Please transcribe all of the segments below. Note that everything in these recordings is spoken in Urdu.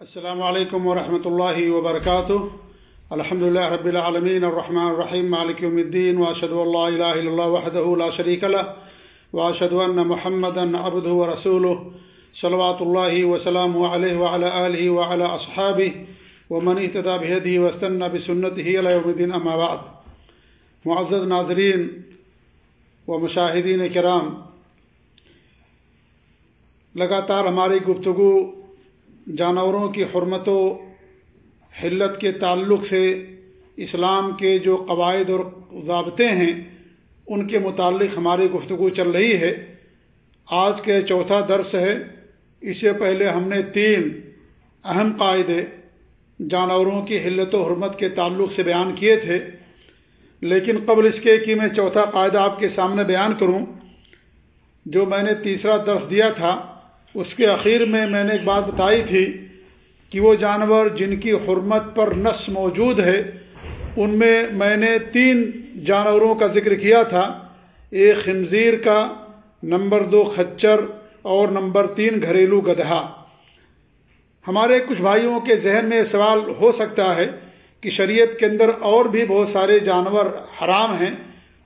السلام علیکم ورحمۃ اللہ وبرکاتہ۔ الحمد لله رب العالمين الرحمن الرحيم مالك يوم الدين واشهد ان لا اله الا الله وحده لا شريك له واشهد ان محمدا عبده ورسوله صلوات الله وسلامه عليه وعلى اله وعلى اصحابه ومن اهتدى بهديه واستنى بسنته الى يوم الدين اما بعد۔ معزز ناظرین و مشاہدین کرام، لگاتار ہماری گفتگو جانوروں کی حرمت و حلت کے تعلق سے اسلام کے جو قواعد اور ضابطے ہیں، ان کے متعلق ہماری گفتگو چل رہی ہے۔ آج کے چوتھا درس ہے۔ اس سے پہلے ہم نے تین اہم قاعدے جانوروں کی حلت و حرمت کے تعلق سے بیان کیے تھے۔ لیکن قبل اس کے کہ میں چوتھا قاعدہ آپ کے سامنے بیان کروں، جو میں نے تیسرا درس دیا تھا اس کے اخیر میں میں نے ایک بات بتائی تھی کہ وہ جانور جن کی حرمت پر نس موجود ہے، ان میں میں نے تین جانوروں کا ذکر کیا تھا۔ ایک خنزیر کا، نمبر دو خچر اور نمبر تین گھریلو گدھا۔ ہمارے کچھ بھائیوں کے ذہن میں سوال ہو سکتا ہے کہ شریعت کے اندر اور بھی بہت سارے جانور حرام ہیں،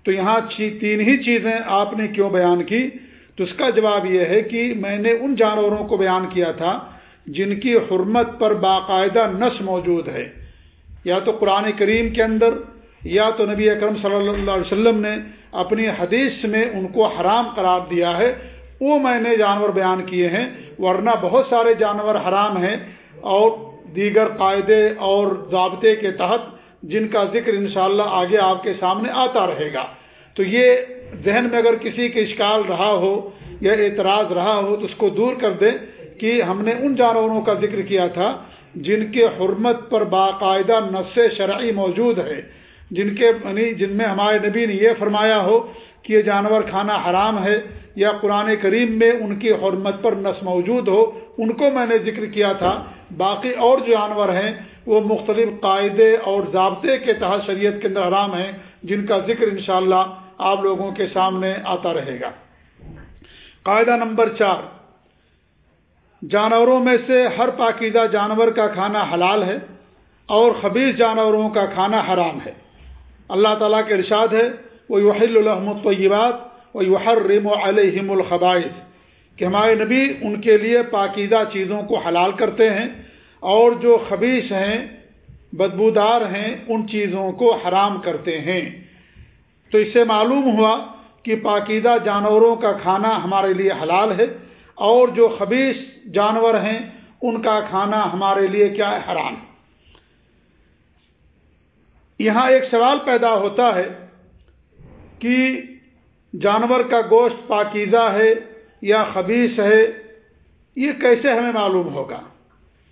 تو یہاں تین ہی چیزیں آپ نے کیوں بیان کی؟ تو اس کا جواب یہ ہے کہ میں نے ان جانوروں کو بیان کیا تھا جن کی حرمت پر باقاعدہ نس موجود ہے۔ یا تو قرآن کریم کے اندر، یا تو نبی اکرم صلی اللہ علیہ وسلم نے اپنی حدیث میں ان کو حرام قرار دیا ہے۔ وہ میں نے جانور بیان کیے ہیں، ورنہ بہت سارے جانور حرام ہیں اور دیگر قاعدے اور ضابطے کے تحت جن کا ذکر انشاءاللہ اللہ آگے آپ کے سامنے آتا رہے گا۔ تو یہ ذہن میں اگر کسی کے اشکال رہا ہو یا اعتراض رہا ہو تو اس کو دور کر دیں کہ ہم نے ان جانوروں کا ذکر کیا تھا جن کے حرمت پر باقاعدہ نس شرعی موجود ہے۔ جن کے یعنی جن میں ہمارے نبی نے یہ فرمایا ہو کہ یہ جانور کھانا حرام ہے یا قرآن کریم میں ان کی حرمت پر نس موجود ہو، ان کو میں نے ذکر کیا تھا۔ باقی اور جو جانور ہیں، وہ مختلف قاعدے اور ضابطے کے تحت شریعت کے اندر حرام ہیں، جن کا ذکر انشاءاللہ آپ لوگوں کے سامنے آتا رہے گا۔ قاعدہ نمبر چار۔ جانوروں میں سے ہر پاکیزہ جانور کا کھانا حلال ہے اور خبیص جانوروں کا کھانا حرام ہے۔ اللہ تعالیٰ کے ارشاد ہے وہ وحل الحمد طیبات و یحرم علیہم الخبائث۔ کہ ہمارے نبی ان کے لیے پاکیزہ چیزوں کو حلال کرتے ہیں اور جو خبیص ہیں، بدبودار ہیں، ان چیزوں کو حرام کرتے ہیں۔ تو اس سے معلوم ہوا کہ پاکیزہ جانوروں کا کھانا ہمارے لیے حلال ہے اور جو خبیص جانور ہیں، ان کا کھانا ہمارے لیے کیا ہے حرام۔ یہاں ایک سوال پیدا ہوتا ہے کہ جانور کا گوشت پاکیزہ ہے یا خبیص ہے، یہ کیسے ہمیں معلوم ہوگا؟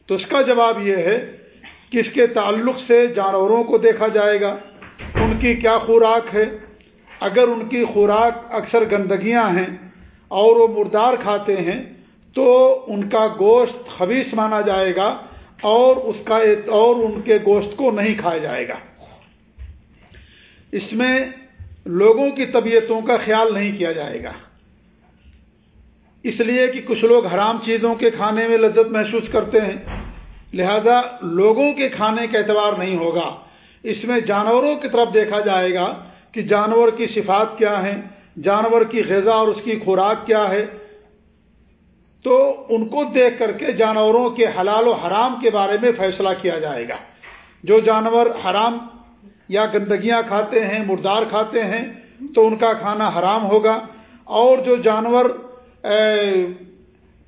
تو اس کا جواب یہ ہے کہ اس کے تعلق سے جانوروں کو دیکھا جائے گا، ان کی کیا خوراک ہے اگر ان کی خوراک اکثر گندگیاں ہیں اور وہ مردار کھاتے ہیں تو ان کا گوشت خبیص مانا جائے گا اور اس کا اور ان کے گوشت کو نہیں کھایا جائے گا۔ اس میں لوگوں کی طبیعتوں کا خیال نہیں کیا جائے گا۔ اس لیے کہ کچھ لوگ حرام چیزوں کے کھانے میں لذت محسوس کرتے ہیں۔ لہذا لوگوں کے کھانے کا اعتبار نہیں ہوگا۔ اس میں جانوروں کی طرف دیکھا جائے گا کہ جانور کی صفات کیا ہیں، جانور کی غذا اور اس کی خوراک کیا ہے۔ تو ان کو دیکھ کر کے جانوروں کے حلال و حرام کے بارے میں فیصلہ کیا جائے گا۔ جو جانور حرام یا گندگیاں کھاتے ہیں، مردار کھاتے ہیں، تو ان کا کھانا حرام ہوگا۔ اور جو جانور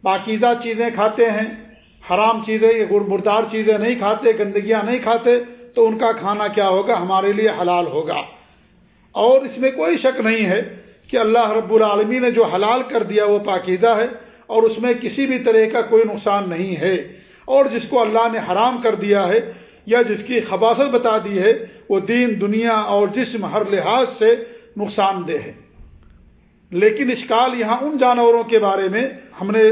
پاکیزہ چیزیں کھاتے ہیں، حرام چیزیں مردار چیزیں نہیں کھاتے، گندگیاں نہیں کھاتے، تو ان کا کھانا کیا ہوگا؟ ہمارے لیے حلال ہوگا۔ اور اس میں کوئی شک نہیں ہے کہ اللہ رب العالمین نے جو حلال کر دیا وہ پاکیزہ ہے اور اس میں کسی بھی طرح کا کوئی نقصان نہیں ہے۔ اور جس کو اللہ نے حرام کر دیا ہے یا جس کی خباصت بتا دی ہے، وہ دین، دنیا اور جسم ہر لحاظ سے نقصان دہ ہے۔ لیکن اشکال یہاں ان جانوروں کے بارے میں ہم نے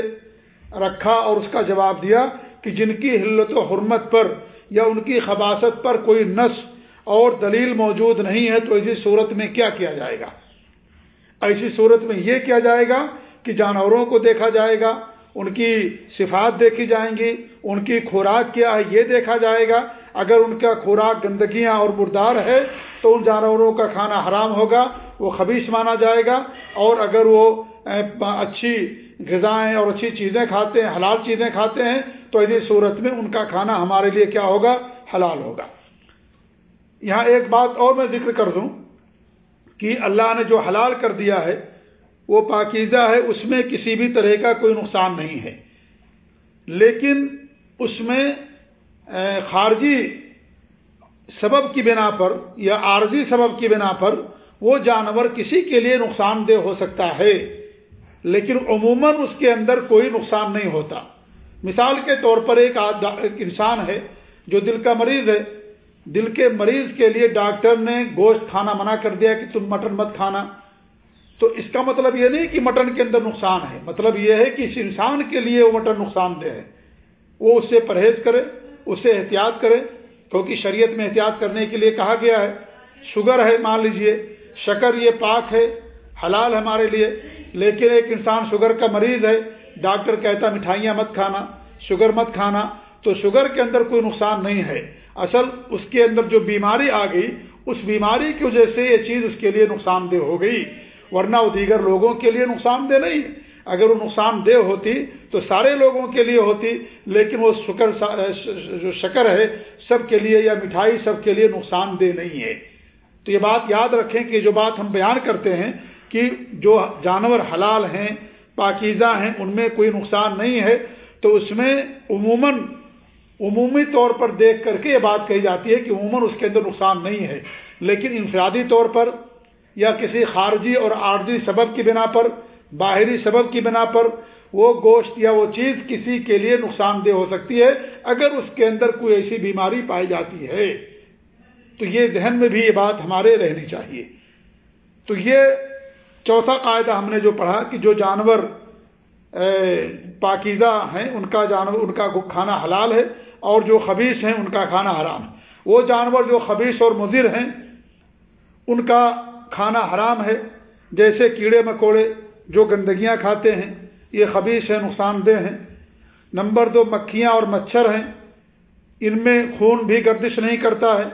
رکھا اور اس کا جواب دیا کہ جن کی حلت و حرمت پر یا ان کی خباصت پر کوئی نس اور دلیل موجود نہیں ہے تو ایسی صورت میں کیا کیا جائے گا؟ ایسی صورت میں یہ کیا جائے گا کہ جانوروں کو دیکھا جائے گا، ان کی صفات دیکھی جائیں گی، ان کی خوراک کیا ہے یہ دیکھا جائے گا۔ اگر ان کا خوراک گندگیاں اور مردار ہے تو ان جانوروں کا کھانا حرام ہوگا، وہ خبیص مانا جائے گا۔ اور اگر وہ اچھی غذائیں اور اچھی چیزیں کھاتے ہیں، حلال چیزیں کھاتے ہیں تو ایسی صورت میں ان کا کھانا ہمارے لیے کیا ہوگا؟ حلال ہوگا۔ یہاں ایک بات اور میں ذکر کر دوں کہ اللہ نے جو حلال کر دیا ہے، وہ پاکیزہ ہے، اس میں کسی بھی طرح کا کوئی نقصان نہیں ہے۔ لیکن اس میں خارجی سبب کی بنا پر یا عارضی سبب کی بنا پر وہ جانور کسی کے لیے نقصان دہ ہو سکتا ہے، لیکن عموماً اس کے اندر کوئی نقصان نہیں ہوتا۔ مثال کے طور پر ایک انسان ہے جو دل کا مریض ہے دل کے مریض کے لیے ڈاکٹر نے گوشت کھانا منع کر دیا کہ تم مٹن مت کھانا۔ تو اس کا مطلب یہ نہیں کہ مٹن کے اندر نقصان ہے مطلب یہ ہے کہ اس انسان کے لیے وہ مٹن نقصان دہ ہے۔ وہ اس سے پرہیز کرے، اس سے احتیاط کرے، کیونکہ شریعت میں احتیاط کرنے کے لیے کہا گیا ہے، شوگر ہے مان لیجیے، شکر یہ پاک ہے، حلال ہمارے لیے، لیکن ایک انسان شوگر کا مریض ہے، ڈاکٹر کہتا مٹھائیاں مت کھانا، شوگر مت کھانا تو شوگر کے اندر کوئی نقصان نہیں ہے۔ اصل اس کے اندر جو بیماری آ گئی، اس بیماری کی وجہ سے یہ چیز اس کے لیے نقصان دہ ہو گئی۔ ورنہ وہ دیگر لوگوں کے لیے نقصان دہ نہیں۔ اگر وہ نقصان دہ ہوتی تو سارے لوگوں کے لیے ہوتی، لیکن وہ شکر جو شکر ہے، سب کے لیے یا مٹھائی سب کے لیے نقصان دہ نہیں ہے۔ تو یہ بات یاد رکھیں کہ جو بات ہم بیان کرتے ہیں کہ جو جانور حلال ہیں، پاکیزہ ہیں، ان میں کوئی نقصان نہیں ہے، تو اس میں عموماً عمومی طور پر دیکھ کر کے یہ بات کہی جاتی ہے کہ عموماً اس کے اندر نقصان نہیں ہے، لیکن انفرادی طور پر یا کسی خارجی اور عارضی سبب کی بنا پر، باہری سبب کی بنا پر وہ گوشت یا وہ چیز کسی کے لیے نقصان دہ ہو سکتی ہے اگر اس کے اندر کوئی ایسی بیماری پائی جاتی ہے۔ تو یہ ذہن میں بھی یہ بات ہمارے رہنی چاہیے۔ تو یہ چوتھا قاعدہ ہم نے جو پڑھا کہ جو جانور پاکیزہ ہیں، ان کا جانور، ان کا کھانا حلال ہے۔ اور جو خبیص ہیں ان کا کھانا حرام ہے۔ وہ جانور جو خبیص اور مضر ہیں، ان کا کھانا حرام ہے۔ جیسے کیڑے مکوڑے جو گندگیاں کھاتے ہیں، یہ خبیص ہے نقصان دہ ہیں۔ نمبر دو، مکھیاں اور مچھر ہیں۔ ان میں خون بھی گردش نہیں کرتا ہے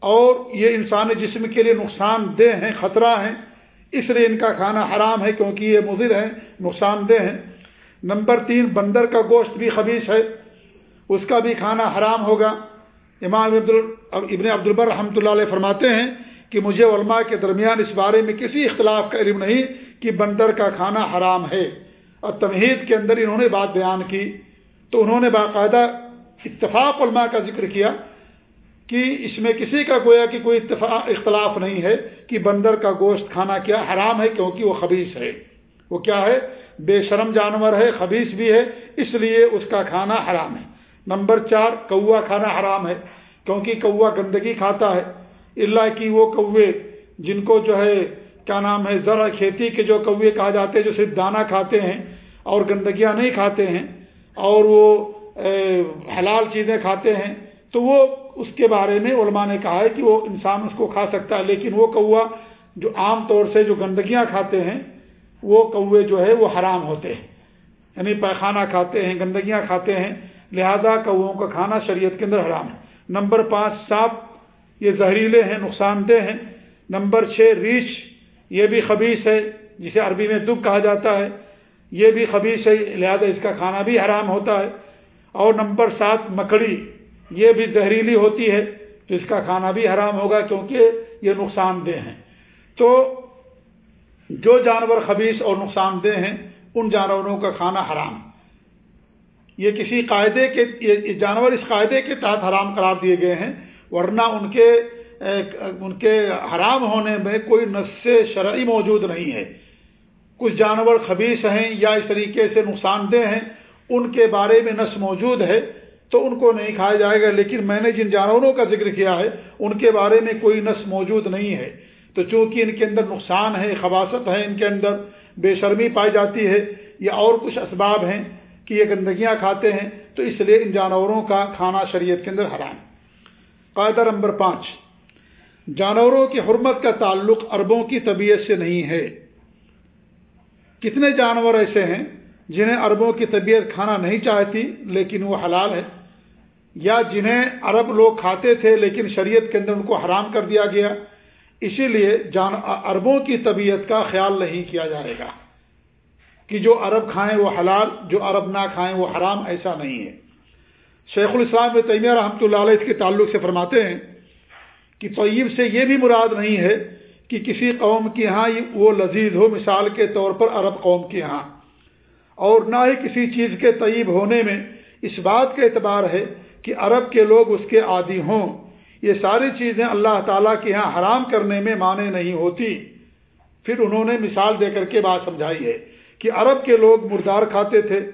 اور یہ انسانی جسم کے لیے نقصان دہ ہیں، خطرہ ہیں۔ اس لیے ان کا کھانا حرام ہے کیونکہ یہ مضر ہیں، نقصان دہ ہیں۔ نمبر تین، بندر کا گوشت بھی خبیص ہے۔ اس کا بھی کھانا حرام ہوگا۔ امام ابن عبدالبر رحمۃ اللہ علیہ فرماتے ہیں کہ مجھے علماء کے درمیان اس بارے میں کسی اختلاف کا علم نہیں کہ بندر کا کھانا حرام ہے۔ اور تمہید کے اندر انہوں نے بات بیان کی۔ تو انہوں نے باقاعدہ اتفاق علماء کا ذکر کیا کہ اس میں کسی کا گویا کہ کوئی اتفاق اختلاف نہیں ہے کہ بندر کا گوشت کھانا کیا حرام ہے کیونکہ وہ خبیص ہے۔ وہ کیا ہے؟ بے شرم جانور ہے خبیص بھی ہے، اس لیے اس کا کھانا حرام ہے۔ نمبر چار، کوا کھانا حرام ہے، کیونکہ کوا گندگی کھاتا ہے۔ اللہ کی وہ کوے جن کو جو ہے، کیا نام ہے ذرا کھیتی کے جو کوے کہا جاتے ہیں، جو صرف دانہ کھاتے ہیں اور گندگیاں نہیں کھاتے ہیں اور وہ حلال چیزیں کھاتے ہیں، تو وہ اس کے بارے میں علماء نے کہا ہے کہ وہ انسان اس کو کھا سکتا ہے۔ لیکن وہ کوا جو عام طور سے جو گندگیاں کھاتے ہیں، وہ کوے جو ہے، وہ حرام ہوتے ہیں۔ یعنی پیخانہ کھاتے ہیں، گندگیاں کھاتے ہیں۔ لہذا کووں کا کھانا شریعت کے اندر حرام ہے۔ نمبر پانچ سانپ یہ زہریلے ہیں، نقصان دہ ہیں۔ نمبر چھ، ریچھ، یہ بھی خبیص ہے، جسے عربی میں دکھ کہا جاتا ہے۔ یہ بھی خبیص ہے، لہذا اس کا کھانا بھی حرام ہوتا ہے۔ اور نمبر سات، مکڑی، یہ بھی زہریلی ہوتی ہے، تو اس کا کھانا بھی حرام ہوگا کیونکہ یہ نقصان دہ ہیں۔ تو جو جانور خبیص اور نقصان دہ ہیں، ان جانوروں کا کھانا حرام یہ کسی قاعدے کے یہ جانور اس قاعدے کے تحت حرام قرار دیے گئے ہیں، ورنہ ان کے ان کے حرام ہونے میں کوئی نس شرعی موجود نہیں ہے۔ کچھ جانور خبیص ہیں یا اس طریقے سے نقصان دہ ہیں، ان کے بارے میں نس موجود ہے تو ان کو نہیں کھایا جائے گا، لیکن میں نے جن جانوروں کا ذکر کیا ہے، ان کے بارے میں کوئی نس موجود نہیں ہے۔ تو چونکہ ان کے اندر نقصان ہے خباصت ہے ان کے اندر، بے شرمی پائی جاتی ہے، یا اور کچھ اسباب ہیں کہ یہ گندگیاں کھاتے ہیں تو اس لیے ان جانوروں کا کھانا شریعت کے اندر حرام قاعدہ نمبر پانچ، جانوروں کی حرمت کا تعلق اربوں کی طبیعت سے نہیں ہے۔ کتنے جانور ایسے ہیں جنہیں عربوں کی طبیعت کھانا نہیں چاہتی لیکن وہ حلال ہے، یا جنہیں عرب لوگ کھاتے تھے لیکن شریعت کے اندر ان کو حرام کر دیا گیا، اسی لیے جان عربوں کی طبیعت کا خیال نہیں کیا جائے گا۔ کہ جو عرب کھائیں وہ حلال، جو عرب نہ کھائیں وہ حرام، ایسا نہیں ہے۔ شیخ الاسلام میں تیمیہ رحمۃ اللہ علیہ اس کے تعلق سے فرماتے ہیں کہ طیب سے یہ بھی مراد نہیں ہے کہ کسی قوم کے ہاں وہ لذیذ ہو، مثال کے طور پر عرب قوم کے ہاں۔ اور نہ ہی کسی چیز کے طیب ہونے میں اس بات کا اعتبار ہے کہ عرب کے لوگ اس کے عادی ہوں۔ یہ ساری چیزیں اللہ تعالیٰ کے ہاں حرام کرنے میں معنی نہیں ہوتی۔ پھر انہوں نے مثال دے کر کے بات سمجھائی ہے۔ کہ عرب کے لوگ مردار کھاتے تھے،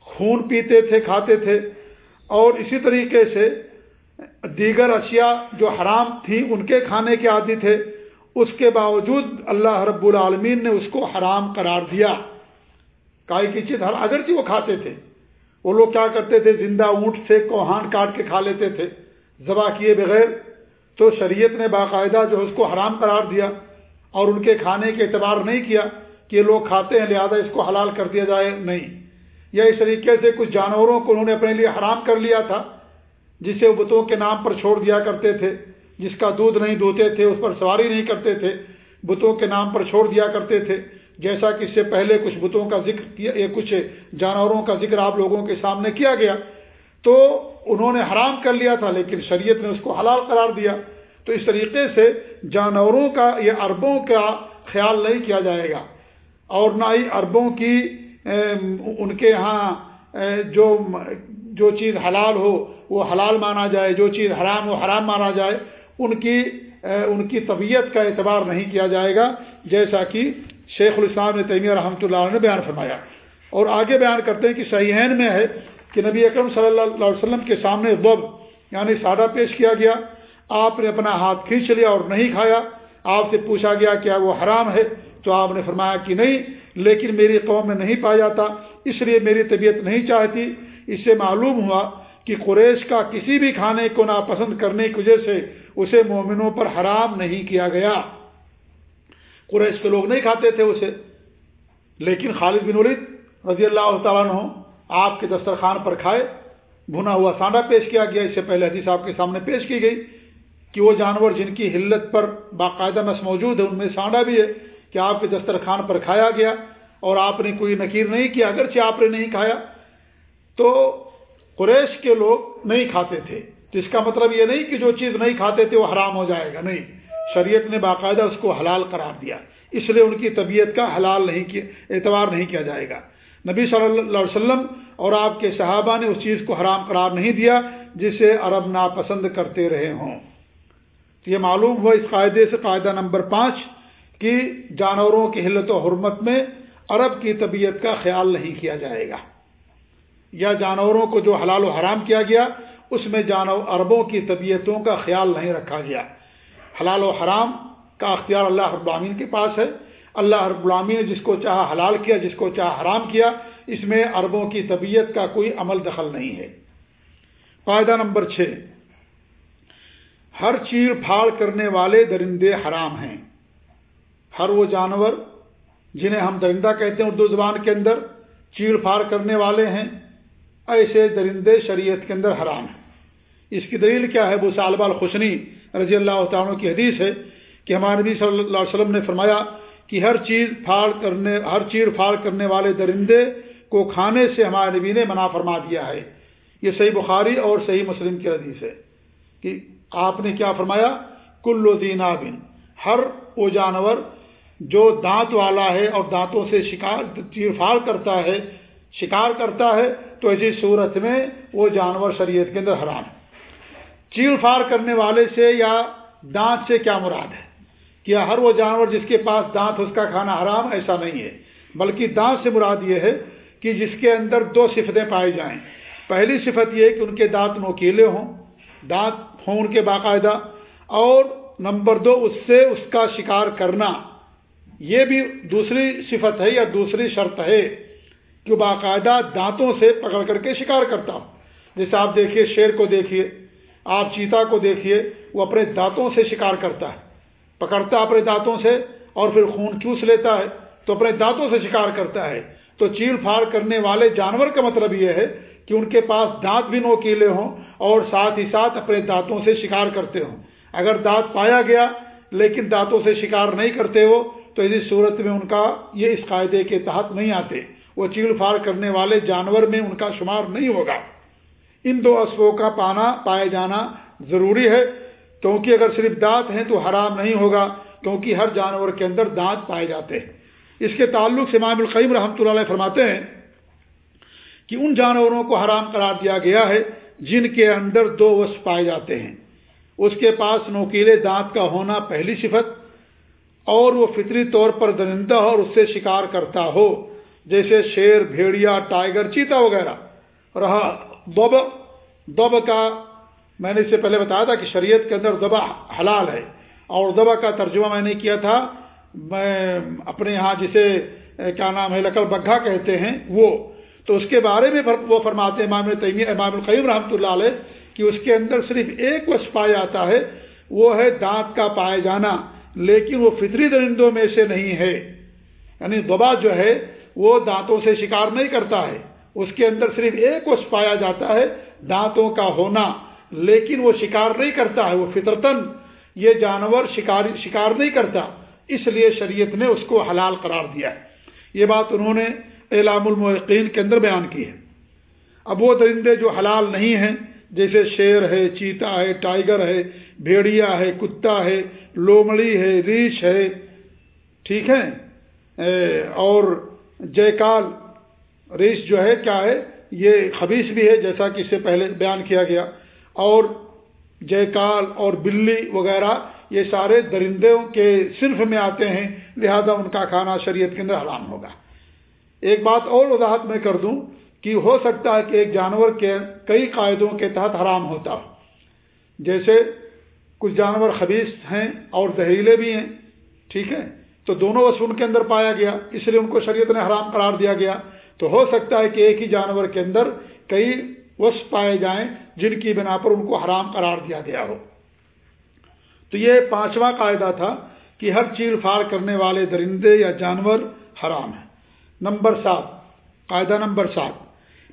خون پیتے تھے، کھاتے تھے۔ اور اسی طریقے سے دیگر اشیاء جو حرام تھیں ان کے کھانے کے عادی تھے۔ اس کے باوجود اللہ رب العالمین نے اس کو حرام قرار دیا۔ کائی کی چیز اگرچہ وہ کھاتے تھے۔ وہ لوگ کیا کرتے تھے؟ زندہ اونٹ سے کوہان کاٹ کے کھا لیتے تھے۔ ذبح کیے بغیر تو شریعت نے باقاعدہ جو اس کو حرام قرار دیا اور ان کے کھانے کے اعتبار نہیں کیا۔ کہ لوگ کھاتے ہیں، لہذا اس کو حلال کر دیا جائے، نہیں۔ یا اس طریقے سے کچھ جانوروں کو انہوں نے اپنے لیے حرام کر لیا تھا، جسے وہ بتوں کے نام پر چھوڑ دیا کرتے تھے، جس کا دودھ نہیں دھوتے تھے، اس پر سواری نہیں کرتے تھے، بتوں کے نام پر چھوڑ دیا کرتے تھے۔ جیسا کہ اس سے پہلے کچھ بتوں کا ذکر کیا کچھ جانوروں کا ذکر آپ لوگوں کے سامنے کیا گیا، تو انہوں نے حرام کر لیا تھا، لیکن شریعت نے اس کو حلال قرار دیا۔ تو اس طریقے سے جانوروں کا یا عربوں کا خیال نہیں کیا جائے گا۔ اور نہ ہی عربوں کی ان کے یہاں جو جو چیز حلال ہو، وہ حلال مانا جائے، جو چیز حرام ہو، حرام مانا جائے، ان کی ان کی طبیعت کا اعتبار نہیں کیا جائے گا، جیسا کہ شیخ الاسلام نے تیمیہ رحمۃ اللہ علیہ نے بیان فرمایا۔ اور آگے بیان کرتے ہیں کہ صحیحین میں ہے کہ نبی اکرم صلی اللہ علیہ وسلم کے سامنے ضب یعنی سادہ پیش کیا گیا۔ آپ نے اپنا ہاتھ کھینچ لیا اور نہیں کھایا۔ آپ سے پوچھا گیا کیا وہ حرام ہے۔ تو آپ نے فرمایا کہ نہیں، لیکن میری قوم میں نہیں پایا جاتا، اس لیے میری طبیعت نہیں چاہتی۔ اس سے معلوم ہوا کہ قریش کا کسی بھی کھانے کو ناپسند کرنے کی وجہ سے اسے مومنوں پر حرام نہیں کیا گیا۔ قریش کے لوگ نہیں کھاتے تھے اسے۔ لیکن خالد بن ولید رضی اللہ تعالیٰ عنہ آپ کے دسترخوان پر کھائے، بھنا ہوا سانڈا پیش کیا گیا۔ اس سے پہلے حدیث آپ کے سامنے پیش کی گئی کہ وہ جانور جن کی حلت پر باقاعدہ نس موجود ہے، ان میں سانڈا بھی ہے۔ کہ آپ کے دسترخوان پر کھایا گیا اور آپ نے کوئی نکیر نہیں کیا، اگرچہ آپ نے نہیں کھایا، تو قریش کے لوگ نہیں کھاتے تھے۔ تو اس کا مطلب یہ نہیں کہ جو چیز نہیں کھاتے تھے وہ حرام ہو جائے گا، نہیں۔ شریعت نے باقاعدہ اس کو حلال قرار دیا، اس لیے ان کی طبیعت کا حلال نہیں کیا، اعتبار نہیں کیا جائے گا۔ نبی صلی اللہ علیہ وسلم اور آپ کے صحابہ نے اس چیز کو حرام قرار نہیں دیا جسے عرب ناپسند کرتے رہے ہوں۔ یہ معلوم ہوا اس قاعدے سے قاعدہ نمبر پانچ۔ کہ جانوروں کی حلت و حرمت میں عرب کی طبیعت کا خیال نہیں کیا جائے گا۔ یا جانوروں کو جو حلال و حرام کیا گیا، اس میں جانور عربوں کی طبیعتوں کا خیال نہیں رکھا گیا۔ حلال و حرام کا اختیار اللہ رب العامین کے پاس ہے۔ اللہ رب العامین نے جس کو چاہا حلال کیا، جس کو چاہا حرام کیا، اس میں عربوں کی طبیعت کا کوئی عمل دخل نہیں ہے۔ فائدہ نمبر چھ۔ ہر چیر پھاڑ کرنے والے درندے حرام ہیں۔ ہر وہ جانور جنہیں ہم درندہ کہتے ہیں اردو زبان کے اندر چیر پھاڑ کرنے والے ہیں، ایسے درندے شریعت کے اندر حرام ہیں۔ اس کی دلیل کیا ہے؟ وہ سالبہ الخشنی رضی اللہ تعالیٰ کی حدیث ہے کہ ہمارے نبی صلی اللہ علیہ وسلم نے فرمایا کہ ہر چیز پھاڑ کرنے، ہر چیر پھاڑ کرنے والے درندے کو کھانے سے ہمارے نبی نے منع فرما دیا ہے۔ یہ صحیح بخاری اور صحیح مسلم کی حدیث ہے کہ آپ نے کیا فرمایا؟ کل و دینا بن ہر وہ جانور جو دانت والا ہے اور دانتوں سے شکار چیر پھاڑ کرتا ہے، شکار کرتا ہے، تو ایسی صورت میں وہ جانور شریعت کے اندر حرام ہے۔ چیڑ پھاڑ کرنے والے سے یا دانت سے کیا مراد ہے؟ کیا ہر وہ جانور جس کے پاس دانت، اس کا کھانا حرام ایسا نہیں ہے۔ بلکہ دانت سے مراد یہ ہے کہ جس کے اندر دو صفتیں پائی جائیں۔ پہلی صفت یہ کہ ان کے دانت نوکیلے ہوں، دانت ہوں ان کے باقاعدہ، اور نمبر دو، اس سے اس کا شکار کرنا۔ یہ بھی دوسری صفت ہے یا دوسری شرط ہے کہ باقاعدہ دانتوں سے پکڑ کر کے شکار کرتا ہوں جیسے آپ دیکھیے، شیر کو دیکھیے، آپ چیتا کو دیکھیے، وہ اپنے دانتوں سے شکار کرتا ہے۔ پکڑتا اپنے دانتوں سے اور پھر خون چوس لیتا ہے، تو اپنے دانتوں سے شکار کرتا ہے۔ تو چیل پھاڑ کرنے والے جانور کا مطلب یہ ہے کہ ان کے پاس دانت بھی نوکیلے ہوں اور ساتھ ہی ساتھ اپنے دانتوں سے شکار کرتے ہوں۔ اگر دانت پایا گیا لیکن دانتوں سے شکار نہیں کرتے ہو تو اسی صورت میں ان کا یہ اس قاعدے کے تحت نہیں آتے۔ وہ چیڑ پھاڑ کرنے والے جانور میں ان کا شمار نہیں ہوگا۔ ان دو اسبوں کا پانا، پائے جانا ضروری ہے، کیونکہ اگر صرف دانت ہیں تو حرام نہیں ہوگا، کیونکہ ہر جانور کے اندر دانت پائے جاتے ہیں۔ اس کے تعلق سے امام القیم رحمۃ اللہ علیہ فرماتے ہیں کہ ان جانوروں کو حرام قرار دیا گیا ہے جن کے اندر دو وصف پائے جاتے ہیں۔ اس کے پاس نوکیلے دانت کا ہونا پہلی صفت اور وہ فطری طور پر درندہ ہو اور اس سے شکار کرتا ہو، جیسے شیر، بھیڑیا، ٹائیگر، چیتا وغیرہ۔ رہا دب دب کا، میں نے اس سے پہلے بتایا تھا کہ شریعت کے اندر دبا حلال ہے، اور دبا کا ترجمہ میں نے کیا تھا، میں اپنے یہاں جسے، کیا نام ہے، لکڑ بگھا کہتے ہیں، وہ۔ تو اس کے بارے میں وہ فرماتے ہیں امام تیمیہ، امام القیم رحمۃ اللہ علیہ، کہ اس کے اندر صرف ایک وش پایا جاتا ہے، وہ ہے دانت کا پائے جانا۔ لیکن وہ فطری درندوں میں سے نہیں ہے۔ یعنی دبا جو ہے، وہ دانتوں سے شکار نہیں کرتا ہے۔ اس کے اندر صرف ایک وش پایا جاتا ہے، دانتوں کا ہونا۔ لیکن وہ شکار نہیں کرتا ہے، وہ فطرتن یہ جانور شکار شکار نہیں کرتا۔ اس لیے شریعت نے اس کو حلال قرار دیا ہے۔ یہ بات انہوں نے اعلام المحقین کے اندر بیان کی ہے۔ اب وہ درندے جو حلال نہیں ہیں جیسے شیر ہے، چیتا ہے، ٹائیگر ہے، بھیڑیا ہے، کتا ہے، لومڑی ہے ریچھ ہے، ٹھیک ہے؟ اور جیکال ریچھ جو ہے، کیا ہے؟ یہ خبیص بھی ہے، جیسا کہ اس سے پہلے بیان کیا گیا۔ اور جیکال اور بلی وغیرہ، یہ سارے درندوں کے صرف میں آتے ہیں، لہذا ان کا کھانا شریعت کے اندر حرام ہوگا۔ ایک بات اور وضاحت میں کر دوں۔ کہ ہو سکتا ہے کہ ایک جانور کے کئی قاعدوں کے تحت حرام ہوتا ہو۔ جیسے کچھ جانور خبیص ہیں اور زہریلے بھی ہیں، ٹھیک ہے؟ تو دونوں وصف ان کے اندر پایا گیا، اس لیے ان کو شریعت نے حرام قرار دیا گیا۔ تو ہو سکتا ہے کہ ایک ہی جانور کے اندر کئی وصف پائے جائیں جن کی بنا پر ان کو حرام قرار دیا گیا ہو۔ تو یہ پانچواں قاعدہ تھا کہ ہر چیل پھاڑ کرنے والے درندے یا جانور حرام ہیں۔ نمبر سات، قاعدہ نمبر سات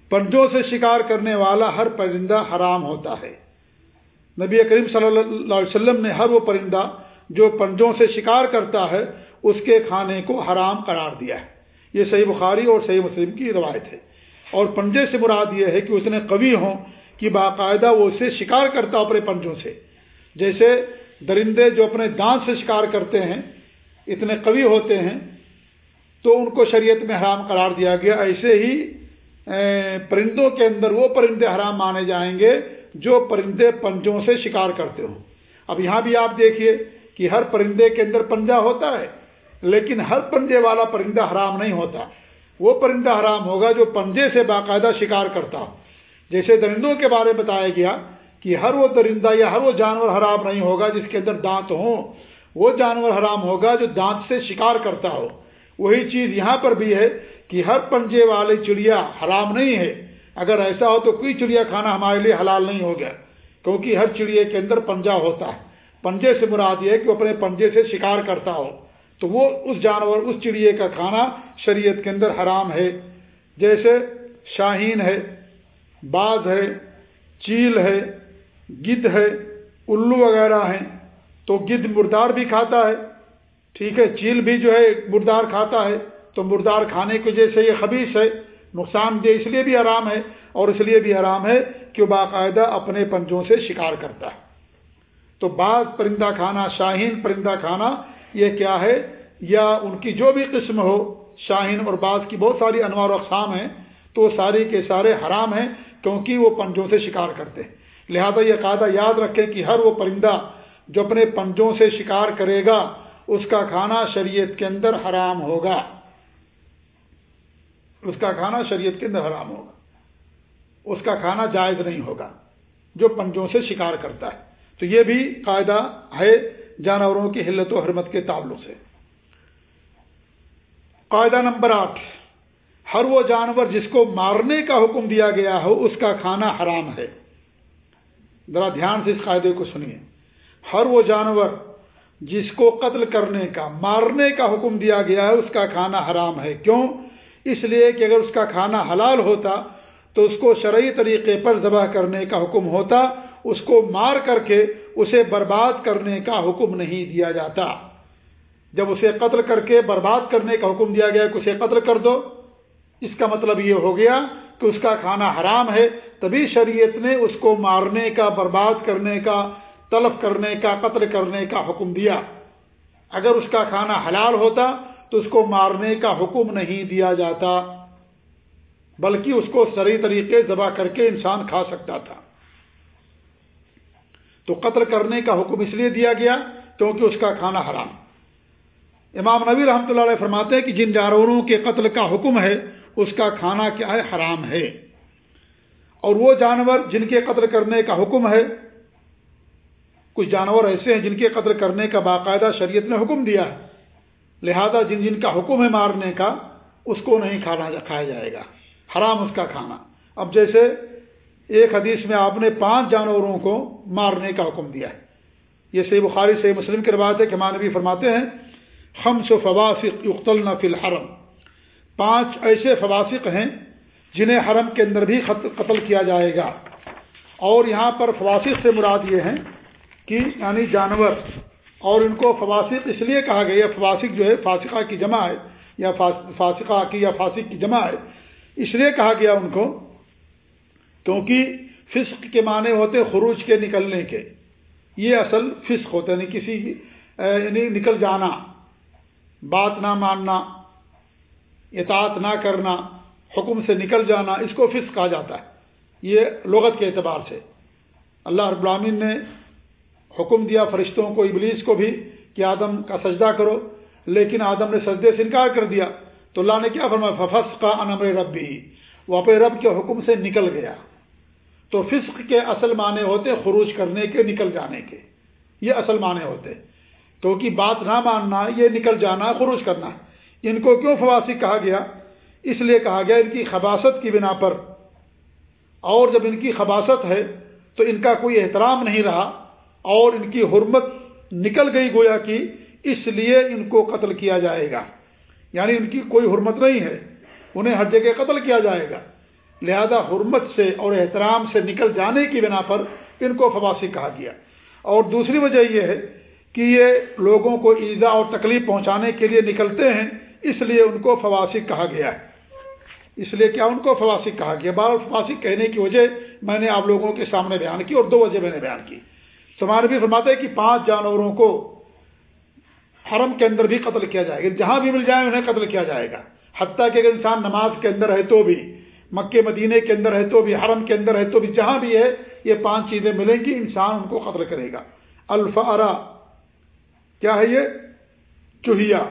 پنجوں سے شکار کرنے والا ہر پرندہ حرام ہوتا ہے۔ نبی کریم صلی اللہ علیہ وسلم نے ہر وہ پرندہ جو پنجوں سے شکار کرتا ہے، اس کے کھانے کو حرام قرار دیا ہے۔ یہ صحیح بخاری اور صحیح مسلم کی روایت ہے۔ اور پنجے سے مراد یہ ہے کہ اتنے قوی ہوں کہ باقاعدہ وہ اسے شکار کرتا اپنے پنجوں سے۔ جیسے درندے جو اپنے دانت سے شکار کرتے ہیں، اتنے قوی ہوتے ہیں، تو ان کو شریعت میں حرام قرار دیا گیا۔ ایسے ہی پرندوں کے اندر وہ پرندے حرام مانے جائیں گے جو پرندے پنجوں سے شکار کرتے ہوں۔ اب یہاں بھی آپ دیکھیے کہ ہر پرندے کے اندر پنجہ ہوتا ہے، لیکن ہر پنجے والا پرندہ حرام نہیں ہوتا۔ وہ پرندہ حرام ہوگا جو پنجے سے باقاعدہ شکار کرتا ہو۔ جیسے درندوں کے بارے میں بتایا گیا کہ ہر وہ درندہ یا ہر وہ جانور حرام نہیں ہوگا جس کے اندر دانت ہوں۔ وہ جانور حرام ہوگا جو دانت سے شکار کرتا ہو۔ وہی چیز یہاں پر بھی ہے کہ ہر پنجے والی چڑیا حرام نہیں ہے۔ اگر ایسا ہو تو کوئی چڑیا کھانا ہمارے لیے حلال نہیں ہو گیا، کیونکہ ہر چڑیا کے اندر پنجا ہوتا ہے۔ پنجے سے مراد یہ ہے کہ وہ اپنے پنجے سے شکار کرتا ہو۔ تو وہ اس جانور، اس چڑیے کا کھانا شریعت کے اندر حرام ہے۔ جیسے شاہین ہے، باز ہے، چیل ہے، گد ہے، الو وغیرہ ہیں، تو گد مردار بھی کھاتا ہے۔ ٹھیک ہے، چیل بھی جو ہے مردار کھاتا ہے۔ تو مردار کھانے کی وجہ سے یہ خبیص ہے، نقصان دہ اس لیے بھی آرام ہے اور اس لیے بھی آرام ہے کہ وہ باقاعدہ اپنے پنجوں سے شکار کرتا ہے۔ تو بعض پرندہ کھانا، شاہین پرندہ کھانا، یہ کیا ہے؟ یا ان کی جو بھی قسم ہو، شاہین اور بعض کی بہت ساری انوار و اقسام ہیں، تو وہ ساری کے سارے حرام ہیں کیونکہ وہ پنجوں سے شکار کرتے ہیں۔ لہذا یہ قاعدہ یاد رکھیں کہ ہر وہ پرندہ جو اپنے پنجوں سے شکار کرے گا، اس کا کھانا شریعت کے اندر حرام ہوگا۔ اس کا کھانا شریعت کے اندر حرام ہوگا۔ اس کا کھانا جائز نہیں ہوگا، جو پنجوں سے شکار کرتا ہے۔ تو یہ بھی قاعدہ ہے جانوروں کی حلت و حرمت کے تعلق سے۔ قاعدہ نمبر آٹھ، ہر وہ جانور جس کو مارنے کا حکم دیا گیا ہو، اس کا کھانا حرام ہے۔ ذرا دھیان سے اس قاعدے کو سنیے۔ ہر وہ جانور جس کو قتل کرنے کا، مارنے کا حکم دیا گیا ہے، اس کا کھانا حرام ہے۔ کیوں؟ اس لیے کہ اگر اس کا کھانا حلال ہوتا تو اس کو شرعی طریقے پر ذبح کرنے کا حکم ہوتا، اس کو مار کر کے اسے برباد کرنے کا حکم نہیں دیا جاتا۔ جب اسے قتل کر کے برباد کرنے کا حکم دیا گیا کہ اسے قتل کر دو، اس کا مطلب یہ ہو گیا کہ اس کا کھانا حرام ہے، تبھی شریعت نے اس کو مارنے کا، برباد کرنے کا، تلف کرنے کا، قتل کرنے کا حکم دیا۔ اگر اس کا کھانا حلال ہوتا تو اس کو مارنے کا حکم نہیں دیا جاتا، بلکہ اس کو سری طریقے ذبح کر کے انسان کھا سکتا تھا۔ تو قتل کرنے کا حکم اس لیے دیا گیا کیونکہ اس کا کھانا حرام۔ امام نبی رحمۃ اللہ علیہ فرماتے ہیں کہ جن جانوروں کے قتل کا حکم ہے، اس کا کھانا کیا ہے؟ حرام ہے۔ اور وہ جانور جن کے قتل کرنے کا حکم ہے، کچھ جانور ایسے ہیں جن کے قتل کرنے کا باقاعدہ شریعت نے حکم دیا ہے۔ لہذا جن جن کا حکم ہے مارنے کا، اس کو نہیں کھانا کھایا جائے گا۔ حرام اس کا کھانا۔ اب جیسے ایک حدیث میں آپ نے پانچ جانوروں کو مارنے کا حکم دیا ہے۔ یہ صحیح بخاری سے مسلم کی روایت ہے کہ مانوی فرماتے ہیں، خمس و فواسق یختلنا فی الحرم۔ پانچ ایسے فواسق ہیں جنہیں حرم کے اندر بھی قتل کیا جائے گا۔ اور یہاں پر فواسق سے مراد یہ ہیں کہ یعنی جانور۔ اور ان کو فواسق اس لیے کہا گیا فواسق جو ہے، فاسقہ کی جمع ہے، یا فاسقہ کی یا فاسق کی جمع ہے، اس لیے کہا گیا ان کو، کیونکہ فسق کے معنی ہوتے خروج کے نکلنے کے۔ یہ اصل فسق ہوتا ہے یعنی کسی یعنی نکل جانا، بات نہ ماننا، اطاعت نہ کرنا، حکم سے نکل جانا، اس کو فسق کہا جاتا ہے۔ یہ لغت کے اعتبار سے۔ اللہ رب العالمین نے حکم دیا فرشتوں کو ابلیس کو بھی کہ آدم کا سجدہ کرو، لیکن آدم نے سجدے سے انکار کر دیا۔ تو اللہ نے کیا فرمایا؟ ففس کا انمر رب بھی وہ اپنے رب کے حکم سے نکل گیا۔ تو فسق کے اصل معنی ہوتے خروج کرنے کے، نکل جانے کے۔ یہ اصل معنی ہوتے۔ کیونکہ بات نہ ماننا، یہ نکل جانا، خروج کرنا۔ ان کو کیوں فواسی کہا گیا؟ اس لیے کہا گیا ان کی خباست کی بنا پر۔ اور جب ان کی خباست ہے، تو ان کا کوئی احترام نہیں رہا۔ اور ان کی حرمت نکل گئی گویا کی، اس لیے ان کو قتل کیا جائے گا۔ یعنی ان کی کوئی حرمت نہیں ہے، انہیں ہر جگہ قتل کیا جائے گا۔ لہذا حرمت سے اور احترام سے نکل جانے کی بنا پر ان کو فواسی کہا گیا۔ اور دوسری وجہ یہ ہے کہ یہ لوگوں کو ایزا اور تکلیف پہنچانے کے لیے نکلتے ہیں، اس لیے ان کو فواسق کہا گیا ہے۔ اس لیے کیا ان کو فواسق کہا گیا؟ بار فواسق کہنے کی وجہ میں نے آپ لوگوں کے سامنے بیان کی اور دو وجہ میں نے بیان کی۔ سمان بھی فرماتے ہیں کہ پانچ جانوروں کو حرم کے اندر بھی قتل کیا جائے گا، جہاں بھی مل جائے انہیں قتل کیا جائے گا۔ حتیٰ کہ اگر انسان نماز کے اندر ہے تو بھی، مکے مدینے کے اندر ہے تو بھی، حرم کے اندر ہے تو بھی، جہاں بھی ہے، یہ پانچ چیزیں ملیں گی، انسان ان کو قتل کرے گا۔ الفارا کیا ہے یہ؟ چوہیا۔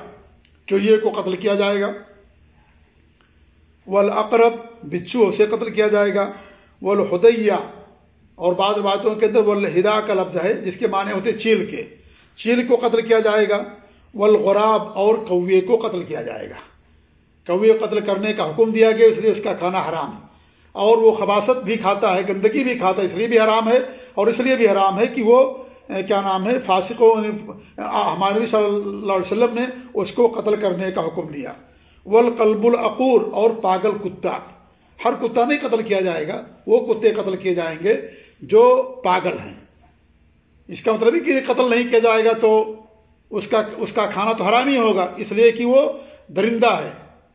چوہیے کو قتل کیا جائے گا۔ ولاقرب بچھو سے قتل کیا جائے گا۔ ولحدیہ اور بعض باتوں کے اندر ولحدا کا لفظ ہے، جس کے معنی ہوتے چیل کے۔ چیل کو قتل کیا جائے گا، والغراب اور کوے کو قتل کیا جائے گا۔ کوے قتل کرنے کا حکم دیا گیا، اس لیے اس کا کھانا حرام اور وہ خباست بھی کھاتا ہے، گندگی بھی کھاتا ہے، اس لیے بھی حرام ہے۔ اور اس لیے بھی حرام ہے کہ وہ کیا نام ہے فاسق یعنی، ہمارے نبی صلی اللہ علیہ وسلم نے اس کو قتل کرنے کا حکم دیا۔ ولقلب العقور اور پاگل کتا۔ ہر کتا نہیں قتل کیا جائے گا، وہ کتے قتل کیے جائیں گے۔ جو پاگل ہیں۔ اس کا مطلب کہ قتل نہیں کیا جائے گا تو اس کا اس کا کھانا تو حرام ہی ہوگا، اس لیے کہ وہ درندہ ہے،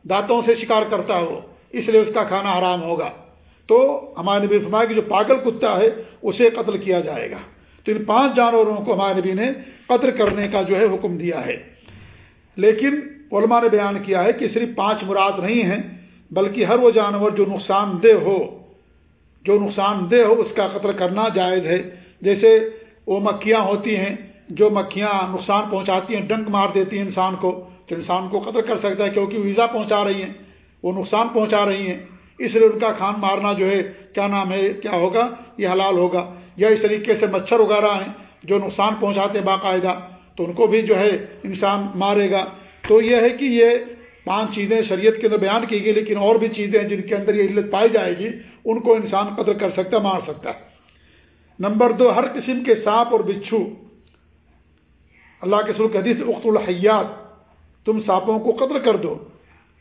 دانتوں سے شکار کرتا ہو اس لیے اس کا کھانا حرام ہوگا۔ تو ہمارے نبی فرمایا کہ جو پاگل کتا ہے، اسے قتل کیا جائے گا۔ تو ان پانچ جانوروں کو ہمارے نبی نے قتل کرنے کا جو ہے حکم دیا ہے۔ لیکن علماء نے بیان کیا ہے کہ صرف پانچ مراد نہیں ہیں، بلکہ ہر وہ جانور جو نقصان دہ ہو جو نقصان دہ ہو اس کا قتل کرنا جائز ہے۔ جیسے وہ مکھیاں ہوتی ہیں، جو مکھیاں نقصان پہنچاتی ہیں، ڈنک مار دیتی ہیں انسان کو، تو انسان کو قتل کر سکتا ہے کیونکہ ویزا پہنچا رہی ہیں، وہ نقصان پہنچا رہی ہیں۔ اس لیے ان کا کھان مارنا جو ہے، کیا نام ہے، کیا ہوگا؟ یہ حلال ہوگا۔ یا اس طریقے سے مچھر وغیرہ ہیں جو نقصان پہنچاتے باقاعدہ، تو ان کو بھی جو ہے انسان مارے گا۔ تو یہ ہے کہ یہ پانچ چیزیں شریعت کے اندر بیان کی گئی، لیکن اور بھی چیزیں ہیں جن کے اندر یہ علت پائی جائے گی۔ ان کو انسان قتل کر سکتا مار سکتا ہے۔ نمبر دو، ہر قسم کے سانپ اور بچھو۔ اللہ کے سلوک حدیث، اخت الحیات، تم سانپوں کو قتل کر دو۔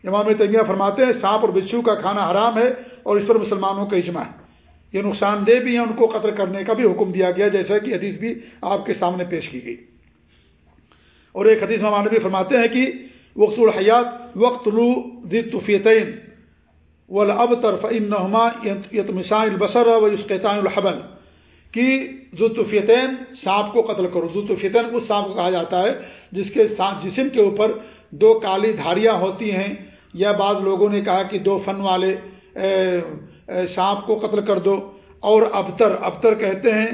امام تنگیہ فرماتے ہیں، سانپ اور بچھو کا کھانا حرام ہے اور اس پر مسلمانوں کا اجماع ہے۔ یہ نقصان دہ بھی ہیں، ان کو قتل کرنے کا بھی حکم دیا گیا، جیسا کہ حدیث بھی آپ کے سامنے پیش کی گئی۔ اور ایک حدیث مامان بھی فرماتے ہیں کہ وقت الحیات، وقت لو طفیتین و اب طرف یتمسان البصر و اسقیطان الحبل. کہ ذوالطفیتین سانپ کو قتل کرو. ذوالطفیتین اس سانپ کو کہا جاتا ہے جس کے جسم کے اوپر دو کالی دھاریاں ہوتی ہیں. یا بعض لوگوں نے کہا کہ دو فن والے سانپ کو قتل کر دو. اور ابتر ابتر کہتے ہیں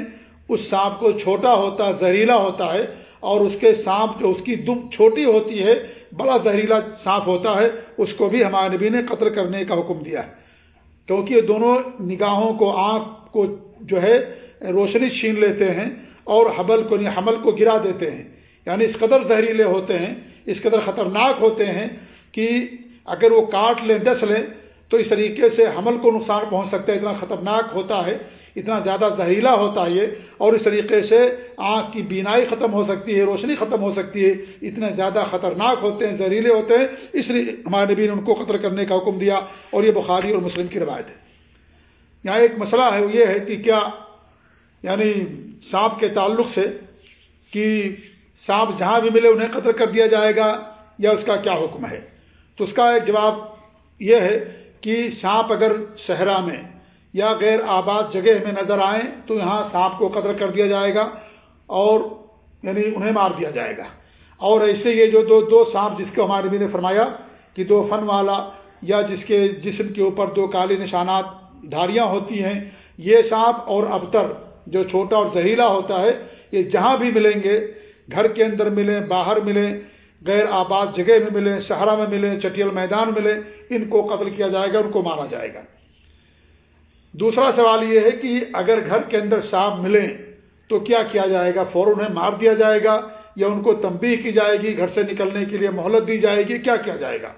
اس سانپ کو چھوٹا ہوتا، زہریلا ہوتا ہے. اور اس کے سانپ جو اس کی دم چھوٹی ہوتی ہے، بڑا زہریلا سانپ ہوتا ہے، اس کو بھی ہمارے نبی نے قتل کرنے کا حکم دیا ہے۔ کیونکہ یہ دونوں نگاہوں کو، آنکھ کو جو ہے، روشنی چھین لیتے ہیں اور حمل کو حمل کو گرا دیتے ہیں۔ یعنی اس قدر زہریلے ہوتے ہیں، اس قدر خطرناک ہوتے ہیں کہ اگر وہ کاٹ لیں ڈس لیں، تو اس طریقے سے حمل کو نقصان پہنچ سکتا ہے، اتنا خطرناک ہوتا ہے۔ اتنا زیادہ زہریلا ہوتا ہے اور اس طریقے سے آنکھ کی بینائی ختم ہو سکتی ہے، روشنی ختم ہو سکتی ہے۔ اتنے زیادہ خطرناک ہوتے ہیں، زہریلے ہوتے ہیں، اس لیے ہمارے نبی نے ان کو قتل کرنے کا حکم دیا اور یہ بخاری اور مسلم کی روایت ہے۔ یہاں ایک مسئلہ ہے، وہ یہ ہے کہ کیا یعنی سانپ کے تعلق سے کہ سانپ جہاں بھی ملے انہیں قتل کر دیا جائے گا یا اس کا کیا حکم ہے؟ تو اس کا ایک جواب یہ ہے کہ سانپ اگر صحرا میں یا غیر آباد جگہ میں نظر آئیں تو یہاں سانپ کو قتل کر دیا جائے گا اور یعنی انہیں مار دیا جائے گا۔ اور ایسے یہ جو دو دو سانپ جس کو ہمارے بھی نے فرمایا کہ دو فن والا یا جس کے جسم کے اوپر دو کالی نشانات دھاریاں ہوتی ہیں، یہ سانپ اور ابتر جو چھوٹا اور زہیلا ہوتا ہے، یہ جہاں بھی ملیں گے، گھر کے اندر ملیں، باہر ملیں، غیر آباد جگہ میں ملیں، صحرا میں ملیں، چٹیل میدان ملیں، ان کو قتل کیا جائے گا، ان کو مارا جائے گا۔ دوسرا سوال یہ ہے کہ اگر گھر کے اندر سانپ ملیں تو کیا کیا جائے گا؟ فوراً انہیں مار دیا جائے گا یا ان کو تنبیہ کی جائے گی، گھر سے نکلنے کے لیے مہلت دی جائے گی؟ کیا کیا جائے گا؟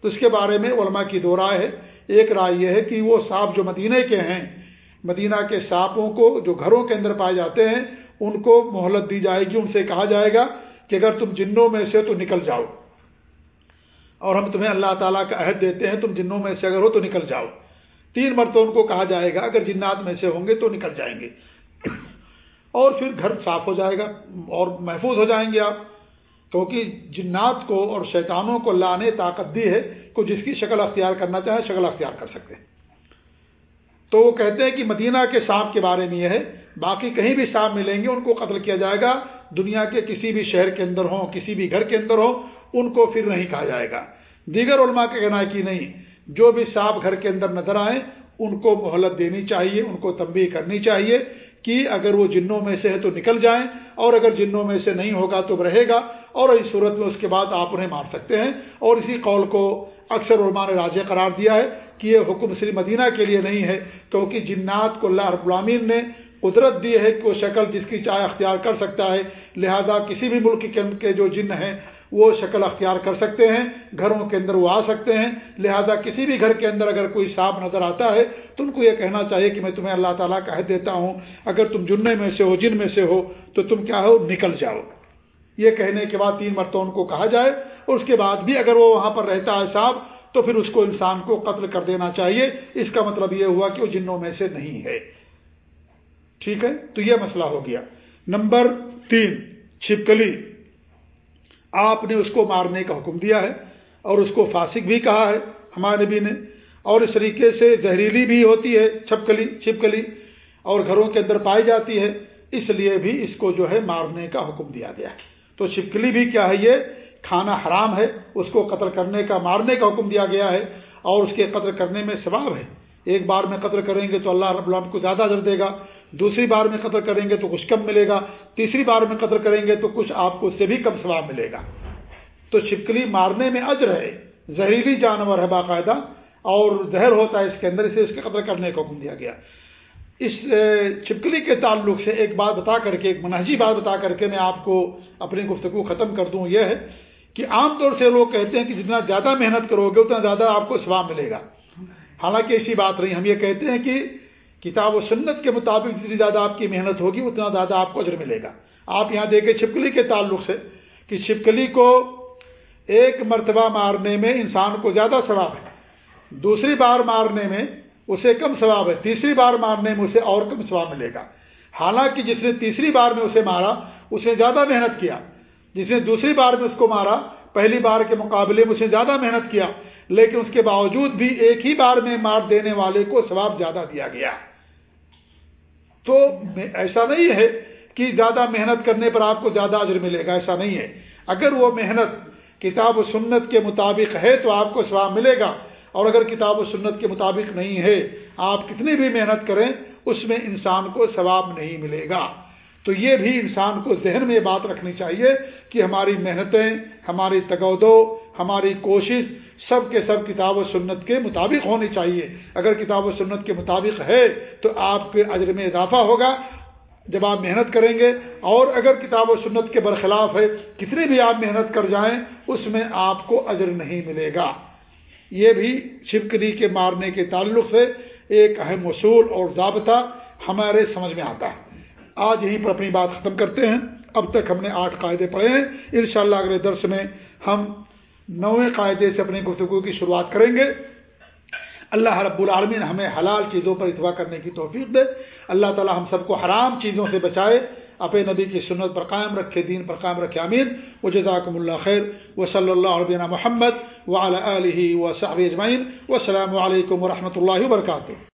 تو اس کے بارے میں علماء کی دو رائے ہے۔ ایک رائے یہ ہے کہ وہ سانپ جو مدینہ کے ہیں، مدینہ کے سانپوں کو جو گھروں کے اندر پائے جاتے ہیں، ان کو مہلت دی جائے گی، ان سے کہا جائے گا کہ اگر تم جنوں میں سے تو نکل جاؤ۔ اور ہم تمہیں اللہ تعالیٰ کا عہد دیتے ہیں، تم جنوں میں سے اگر ہو تو نکل جاؤ۔ تین مرتبہ ان کو کہا جائے گا، اگر جنات میں سے ہوں گے تو نکل جائیں گے۔ اور پھر گھر صاف ہو جائے گا، اور محفوظ ہو جائیں گے آپ۔ کیونکہ جنات کو اور شیطانوں کو لانے طاقت دی ہے کو جس کی شکل اختیار کرنا چاہے، شکل اختیار کر سکتے۔ ہیں تو وہ کہتے ہیں کہ مدینہ کے سانپ کے بارے میں یہ ہے، باقی کہیں بھی سانپ ملیں گے، ان کو قتل کیا جائے گا۔ دنیا کے کسی بھی شہر کے اندر ہوں، کسی بھی گھر کے اندر ہو ان کو پھر نہیں کہا جائے گا۔ دیگر علماء کا کہنا ہے کہ نہیں جو بھی سانپ گھر کے اندر نظر آئیں، ان کو مہلت دینی چاہیے، ان کو تنبیہ کرنی چاہیے کہ اگر وہ جنوں میں سے ہے تو نکل جائیں، اور اگر جنوں میں سے نہیں ہوگا تو رہے گا، اور اس صورت میں اس کے بعد آپ انہیں مار سکتے ہیں۔ اور اسی قول کو اکثر علماء نے راجے قرار دیا ہے کہ یہ حکم صرف مدینہ کے لیے نہیں ہے، کیونکہ جنات کو اللہ رب العامین نے قدرت دی ہے کہ وہ شکل جس کی چائے اختیار کر سکتا ہے۔ لہذا کسی بھی ملک کے جو جن ہیں وہ شکل اختیار کر سکتے ہیں، گھروں کے اندر وہ آ سکتے ہیں۔ لہذا کسی بھی گھر کے اندر اگر کوئی سانپ نظر آتا ہے، تو ان کو یہ کہنا چاہیے کہ میں تمہیں اللہ تعالیٰ کا دیتا ہوں۔ اگر تم جننے میں سے ہو، جن میں سے ہو، تو تم کیا ہو؟ نکل جاؤ۔ یہ کہنے کے بعد تین مرتبہ ان کو کہا جائے۔ اور اس کے بعد بھی اگر وہ وہاں پر رہتا ہے صاحب تو پھر اس کو انسان کو قتل کر دینا چاہیے۔ اس کا مطلب یہ ہوا کہ وہ جنوں میں سے نہیں ہے۔ ٹھیک ہے؟ تو یہ مسئلہ ہو گیا۔ نمبر تین، چھپکلی۔ آپ نے اس کو مارنے کا حکم دیا ہے اور اس کو فاسق بھی کہا ہے، ہمارے نبی نے۔ اور اس طریقے سے زہریلی بھی ہوتی ہے، چھپکلی چھپکلی اور گھروں کے اندر پائی جاتی ہے۔ اس لیے بھی اس کو جو ہے مارنے کا حکم دیا گیا۔ ہے تو چھپکلی بھی کیا ہے، یہ کھانا حرام ہے۔ اس کو قتل کرنے کا، مارنے کا حکم دیا گیا ہے اور اس کے قتل کرنے میں ثواب ہے۔ ایک بار میں قتل کریں گے تو اللہ رب العالم کو زیادہ در دے گا۔ دوسری بار میں قتل کریں گے تو کچھ کم ملے گا، تیسری بار میں قتل کریں گے تو کچھ آپ کو اس سے بھی کم ثواب ملے گا۔ تو چھپکلی مارنے میں اجر ہے، زہریلی جانور ہے باقاعدہ، اور زہر ہوتا ہے اس کے اندر، اسے اس کے قتل کرنے کا حکم دیا گیا۔ اس چھپکلی کے تعلق سے ایک بات بتا کر کے، ایک منہجی بات بتا کر کے میں آپ کو اپنی گفتگو ختم کر دوں۔ یہ ہے کہ عام طور سے لوگ کہتے ہیں کہ جتنا زیادہ محنت کرو گے، اتنا زیادہ آپ کو سواب ملے گا۔ حالانکہ ایسی بات نہیں، ہم یہ کہتے ہیں کہ کتاب و سنت کے مطابق جتنی زیادہ آپ کی محنت ہوگی، اتنا زیادہ آپ کو اجر ملے گا۔ آپ یہاں دیکھیں چھپکلی کے تعلق سے کہ چھپکلی کو ایک مرتبہ مارنے میں انسان کو زیادہ ثواب ہے۔ دوسری بار مارنے میں اسے کم ثواب ہے۔ تیسری بار مارنے میں اسے اور کم ثواب ملے گا۔ حالانکہ جس نے تیسری بار میں اسے مارا، اس نے زیادہ محنت کیا۔ جس نے دوسری بار میں اس کو مارا، پہلی بار کے مقابلے میں اسے زیادہ محنت کیا۔ لیکن اس کے باوجود بھی ایک ہی بار میں مار دینے والے کو ثواب زیادہ دیا گیا۔ تو ایسا نہیں ہے کہ زیادہ محنت کرنے پر آپ کو زیادہ اجر ملے گا، ایسا نہیں ہے۔ اگر وہ محنت کتاب و سنت کے مطابق ہے تو آپ کو ثواب ملے گا۔ اور اگر کتاب و سنت کے مطابق نہیں ہے، آپ کتنی بھی محنت کریں، اس میں انسان کو ثواب نہیں ملے گا۔ تو یہ بھی انسان کو ذہن میں یہ بات رکھنی چاہیے کہ ہماری محنتیں، ہماری تگودو ہماری کوشش سب کے سب کتاب و سنت کے مطابق ہونی چاہیے۔ اگر کتاب و سنت کے مطابق ہے تو آپ کے اجر میں اضافہ ہوگا۔ جب آپ محنت کریں گے اور اگر کتاب و سنت کے برخلاف ہے، کتنی بھی آپ محنت کر جائیں، اس میں آپ کو اجر نہیں ملے گا۔ یہ بھی چھپکلی کے مارنے کے تعلق سے ایک اہم اصول اور ضابطہ ہمارے سمجھ میں آتا ہے۔ آج یہیں پر اپنی بات ختم کرتے ہیں۔ اب تک ہم نے آٹھ قاعدے پڑھے ہیں۔ انشاءاللہ اگلے درس میں ہم نویں قاعدے سے اپنی گفتگو کی شروعات کریں گے۔ اللہ رب العالمین ہمیں حلال چیزوں پر اتباع کرنے کی توفیق دے۔ اللہ تعالی ہم سب کو حرام چیزوں سے بچائے، اپنے نبی کی سنت پر قائم رکھے، دین پر قائم رکھے امین و جزاکم اللہ خیر۔ و صلی اللہ علیہ محمد و علیہ و صحب اجمعین۔ و السلام علیکم و رحمۃ اللہ وبرکاتہ۔